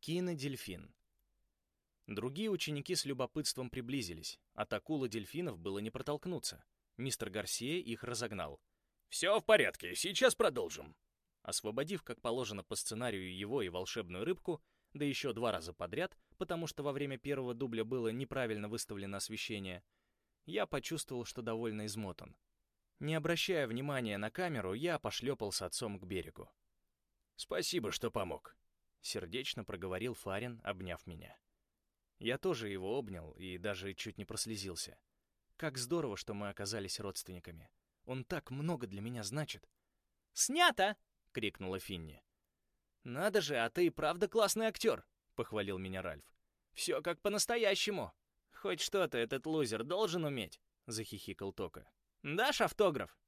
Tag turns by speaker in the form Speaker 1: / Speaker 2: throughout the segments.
Speaker 1: Кино-дельфин. Другие ученики с любопытством приблизились. От акулы дельфинов было не протолкнуться. Мистер Гарсия их разогнал.
Speaker 2: «Все в порядке, сейчас продолжим».
Speaker 1: Освободив, как положено по сценарию, его и волшебную рыбку, да еще два раза подряд, потому что во время первого дубля было неправильно выставлено освещение, я почувствовал, что довольно измотан. Не обращая внимания на камеру, я пошлепал с отцом к берегу.
Speaker 2: «Спасибо, что помог», —
Speaker 1: сердечно проговорил Фарин, обняв меня. Я тоже его обнял и даже чуть не прослезился. Как здорово, что мы оказались родственниками. Он так много для меня значит.
Speaker 3: «Снято!» — крикнула Финни. «Надо же, а ты и правда классный актер!» — похвалил меня Ральф. «Все как по-настоящему!» «Хоть что-то этот лузер должен уметь!» — захихикал Тока. «Дашь автограф?»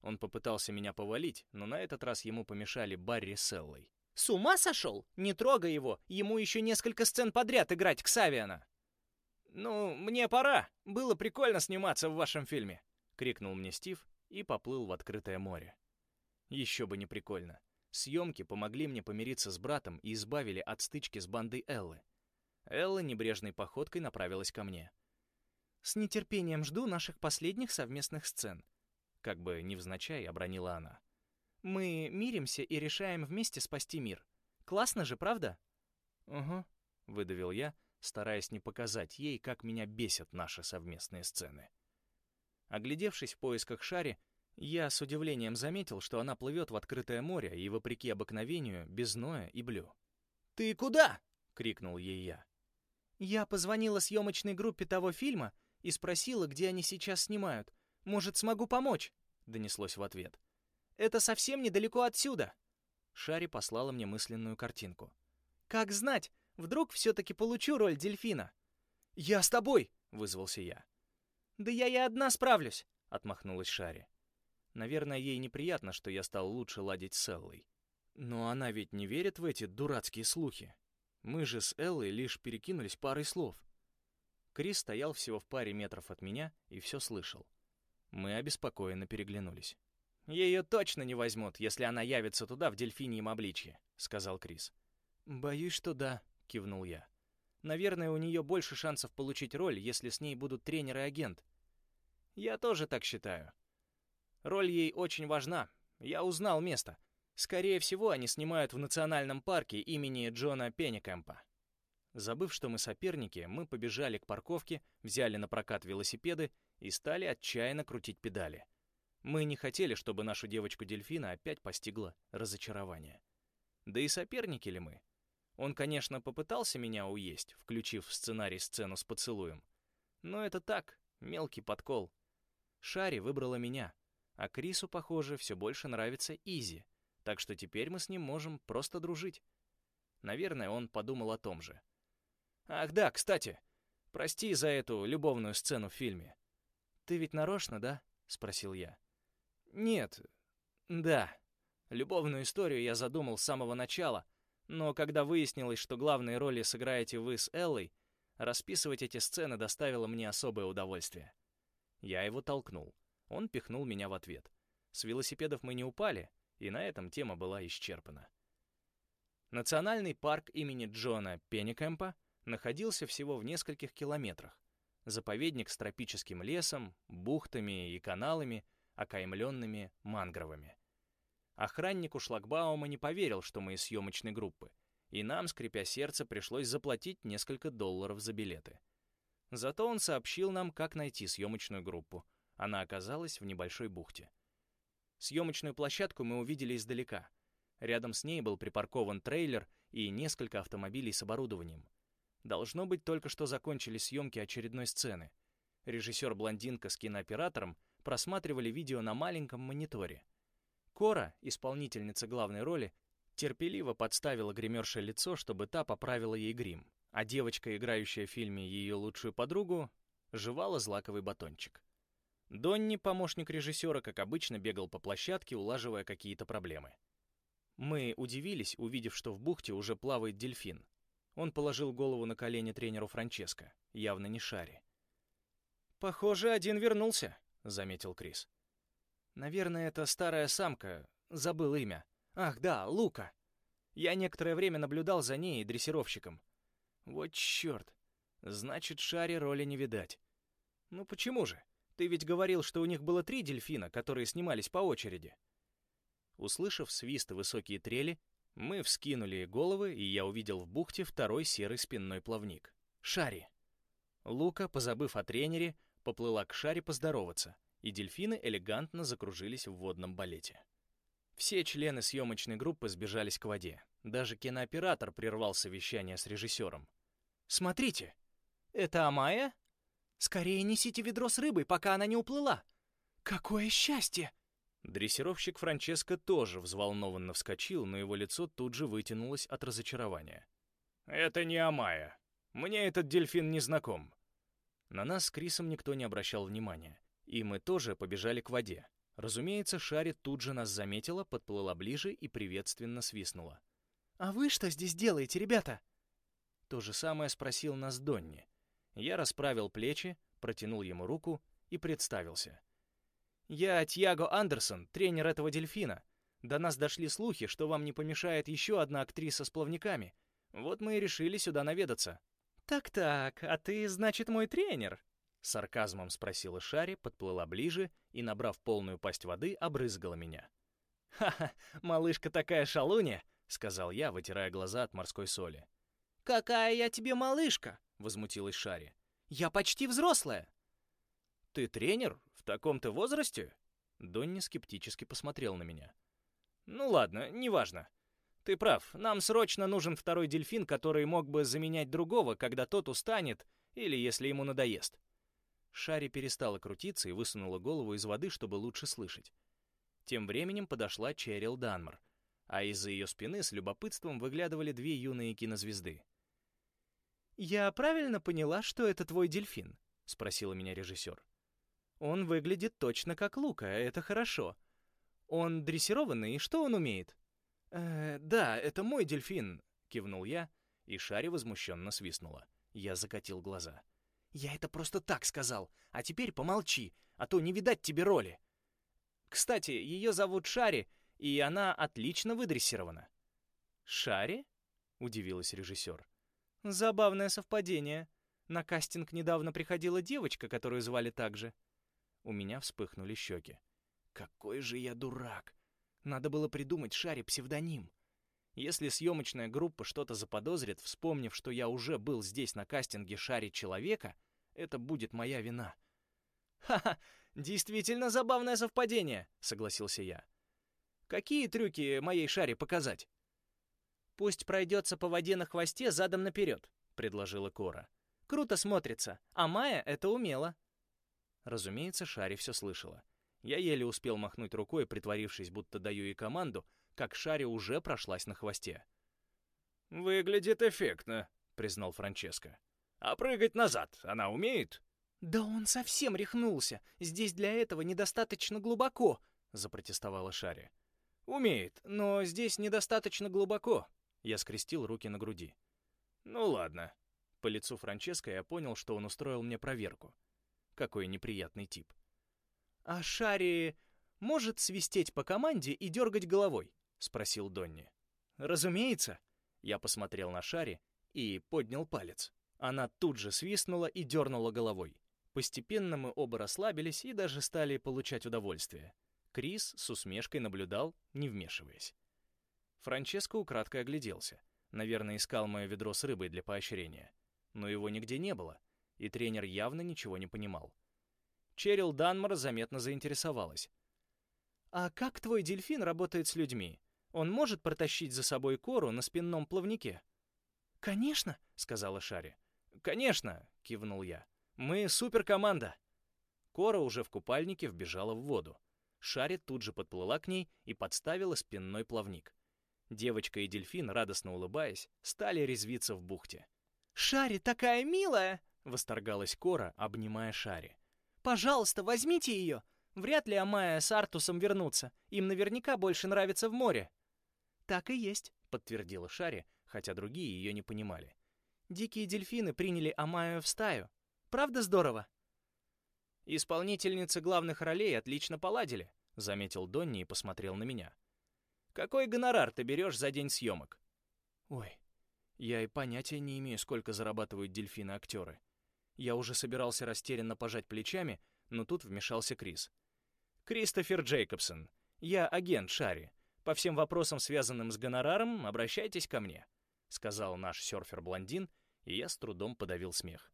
Speaker 3: Он попытался меня повалить, но на этот раз ему помешали Барри с Эллой. «С ума сошел? Не трогай его! Ему еще несколько сцен подряд играть Ксавиана!» «Ну, мне пора! Было прикольно сниматься в вашем фильме!» — крикнул мне Стив и поплыл в открытое море. Еще бы не прикольно. Съемки помогли мне помириться с братом и избавили от стычки с бандой Эллы. Элла небрежной походкой направилась ко мне. «С нетерпением жду наших последних совместных сцен», — как бы невзначай обронила она. «Мы миримся и решаем вместе спасти мир. Классно же, правда?» «Угу», — выдавил я, стараясь не показать ей, как меня бесят наши совместные сцены. Оглядевшись в поисках Шари, я с удивлением заметил, что она плывет в открытое море и, вопреки обыкновению, без Ноя и Блю. «Ты куда?»
Speaker 1: — крикнул ей я.
Speaker 3: «Я позвонила съемочной группе того фильма и спросила, где они сейчас снимают. Может, смогу помочь?» — донеслось в ответ. «Это совсем недалеко отсюда».
Speaker 1: Шари послала мне мысленную картинку.
Speaker 3: «Как знать, вдруг все-таки получу роль дельфина?»
Speaker 1: «Я с тобой!» — вызвался я.
Speaker 3: «Да я и одна справлюсь!» — отмахнулась Шари.
Speaker 1: Наверное, ей неприятно, что я стал лучше ладить с Эллой. Но она ведь не верит в эти дурацкие слухи. Мы же с Эллой лишь перекинулись парой слов. Крис стоял всего в паре метров от меня и все слышал. Мы обеспокоенно переглянулись.
Speaker 3: «Ее точно не возьмут, если она явится туда в дельфиньем обличье», — сказал Крис.
Speaker 1: «Боюсь, что да», — кивнул я. «Наверное, у нее больше шансов получить роль, если с ней будут тренер и агент».
Speaker 3: «Я тоже так считаю. Роль ей очень важна. Я узнал место. Скорее всего, они снимают в национальном парке имени Джона Пенникэмпа.
Speaker 1: Забыв, что мы соперники, мы побежали к парковке, взяли на прокат велосипеды и стали отчаянно крутить педали. Мы не хотели, чтобы нашу девочку-дельфина опять постигло разочарование. Да и соперники ли мы? Он, конечно, попытался меня уесть, включив в сценарий сцену с поцелуем. Но это так, мелкий подкол. Шари выбрала меня, а Крису, похоже, все больше нравится Изи, так что теперь мы с ним можем просто дружить. Наверное, он подумал о том же. «Ах да, кстати, прости за эту любовную сцену в фильме». «Ты ведь нарочно, да?» — спросил я. «Нет, да. Любовную историю я задумал с самого начала, но когда выяснилось, что главные роли сыграете вы с Эллой, расписывать эти сцены доставило мне особое удовольствие». Я его толкнул. Он пихнул меня в ответ. С велосипедов мы не упали, и на этом тема была исчерпана. Национальный парк имени Джона Пенникэмпа находился всего в нескольких километрах. Заповедник с тропическим лесом, бухтами и каналами, окаймленными мангровыми. Охраннику шлагбаума не поверил, что мы из съемочной группы, и нам, скрипя сердце, пришлось заплатить несколько долларов за билеты. Зато он сообщил нам, как найти съемочную группу — она оказалась в небольшой бухте. Съемочную площадку мы увидели издалека. Рядом с ней был припаркован трейлер и несколько автомобилей с оборудованием. Должно быть, только что закончили съемки очередной сцены. Режиссер-блондинка с кинооператором просматривали видео на маленьком мониторе. Кора, исполнительница главной роли, терпеливо подставила гримерше лицо, чтобы та поправила ей грим, а девочка, играющая в фильме ее лучшую подругу, жевала злаковый батончик. Донни, помощник режиссера, как обычно, бегал по площадке, улаживая какие-то проблемы. Мы удивились, увидев, что в бухте уже плавает дельфин. Он положил голову на колени тренеру Франческо, явно не шаре.
Speaker 3: «Похоже, один вернулся», — заметил Крис.
Speaker 1: «Наверное, это старая самка. Забыл имя. Ах, да, Лука». Я некоторое время наблюдал за ней и дрессировщиком. Вот черт. Значит, Шаре роли не видать. Ну почему же? Ты ведь говорил, что у них было три дельфина, которые снимались по очереди. Услышав свист и высокие трели, мы вскинули головы, и я увидел в бухте второй серый спинной плавник. Шари. Лука, позабыв о тренере, поплыла к Шаре поздороваться, и дельфины элегантно закружились в водном балете. Все члены съемочной группы сбежались к воде. Даже кинооператор прервал совещание с режиссером. «Смотрите! Это Амая? Скорее несите ведро с рыбой, пока она не уплыла! Какое счастье!» Дрессировщик Франческо тоже взволнованно вскочил, но его лицо тут же вытянулось от разочарования.
Speaker 2: «Это не Амая. Мне этот дельфин не знаком».
Speaker 1: На нас с Крисом никто не обращал внимания, и мы тоже побежали к воде. Разумеется, Шари тут же нас заметила, подплыла ближе и приветственно свистнула. «А вы что здесь делаете, ребята?» То же самое спросил нас Донни. Я расправил плечи, протянул ему руку и представился. «Я Тьяго Андерсон, тренер этого дельфина. До нас дошли слухи, что вам не помешает еще одна актриса с плавниками. Вот мы и решили сюда наведаться». «Так-так, а ты, значит, мой тренер?» Сарказмом спросила Шари, подплыла ближе и, набрав полную пасть воды, обрызгала меня. «Ха-ха, малышка такая шалунья!» — сказал я, вытирая глаза от морской соли. «Какая я тебе малышка!» — возмутилась Шари. «Я почти взрослая!» «Ты тренер? таком-то возрасте?» Донни скептически посмотрел на меня. «Ну ладно, неважно. Ты прав, нам срочно нужен второй дельфин, который мог бы заменять другого, когда тот устанет или если ему надоест». Шари перестала крутиться и высунула голову из воды, чтобы лучше слышать. Тем временем подошла Черил Данмар, а из-за ее спины с любопытством выглядывали две юные кинозвезды. «Я правильно поняла, что это твой дельфин?» — спросила меня режиссер. Он выглядит точно как Лука, это хорошо. Он дрессированный, и что он умеет? «Э, да, это мой дельфин», — кивнул я, и Шари возмущенно свистнула. Я закатил глаза. «Я это просто так сказал, а теперь помолчи, а то не видать тебе роли». «Кстати, ее зовут Шари, и она отлично выдрессирована». «Шари?» — удивилась режиссер. «Забавное совпадение. На кастинг недавно приходила девочка, которую звали так же». У меня вспыхнули щеки. Какой же я дурак! Надо было придумать Шаре псевдоним. Если съемочная группа что-то заподозрит, вспомнив, что я уже был здесь на кастинге Шаре Человека, это будет моя вина. «Ха-ха, действительно забавное совпадение», — согласился я. «Какие трюки моей Шаре показать?» «Пусть пройдется по воде на хвосте задом наперед», — предложила Кора. «Круто смотрится, а Майя это умела». Разумеется, Шари все слышала. Я еле успел махнуть рукой, притворившись, будто даю ей команду, как Шари уже прошлась на хвосте.
Speaker 2: «Выглядит эффектно», — признал Франческо. «А прыгать назад она умеет?»
Speaker 3: «Да он совсем рехнулся. Здесь для этого недостаточно глубоко», — запротестовала Шари.
Speaker 1: «Умеет, но здесь недостаточно глубоко», — я скрестил руки на груди.
Speaker 2: «Ну ладно».
Speaker 1: По лицу Франческо я понял, что он устроил мне проверку. Какой неприятный тип. «А Шари может свистеть по команде и дергать головой?» — спросил Донни. «Разумеется». Я посмотрел на Шари и поднял палец. Она тут же свистнула и дернула головой. Постепенно мы оба расслабились и даже стали получать удовольствие. Крис с усмешкой наблюдал, не вмешиваясь. Франческо украдкой огляделся. Наверное, искал мое ведро с рыбой для поощрения. Но его нигде не было и тренер явно ничего не понимал. Черил Данмар заметно заинтересовалась. «А как твой дельфин работает с людьми? Он может протащить за собой кору на спинном плавнике?» «Конечно», — сказала Шари. «Конечно», — кивнул я. «Мы суперкоманда». Кора уже в купальнике вбежала в воду. Шари тут же подплыла к ней и подставила спинной плавник. Девочка и дельфин, радостно улыбаясь, стали резвиться в бухте. «Шари такая милая!» Восторгалась Кора, обнимая Шари. «Пожалуйста, возьмите ее! Вряд ли Амая с Артусом вернутся. Им наверняка больше нравится в море». «Так и есть», — подтвердила Шари, хотя другие ее не понимали. «Дикие дельфины приняли Амаю в стаю. Правда здорово?» «Исполнительницы главных ролей отлично поладили», — заметил Донни и посмотрел на меня. «Какой гонорар ты берешь за день съемок? Ой, я и понятия не имею, сколько зарабатывают дельфины-актеры. Я уже собирался растерянно пожать плечами, но тут вмешался Крис.
Speaker 3: «Кристофер Джейкобсон. Я агент Шари. По всем вопросам, связанным с гонораром, обращайтесь ко мне», — сказал наш серфер-блондин, и я с трудом подавил смех.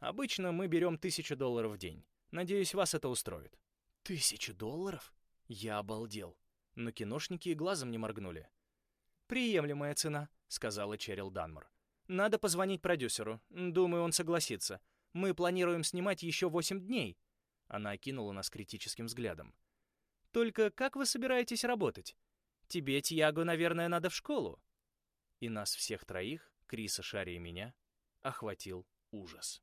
Speaker 3: «Обычно мы берем тысячу долларов в день. Надеюсь, вас это устроит».
Speaker 1: «Тысячу долларов?» Я обалдел, но киношники и глазом не моргнули.
Speaker 3: «Приемлемая цена», — сказала Черил Данмор. «Надо позвонить продюсеру. Думаю, он согласится. Мы планируем снимать еще восемь дней». Она окинула нас критическим взглядом. «Только как вы собираетесь работать? Тебе, Тьяго, наверное, надо в школу». И нас всех троих, Криса, Шари и меня, охватил ужас.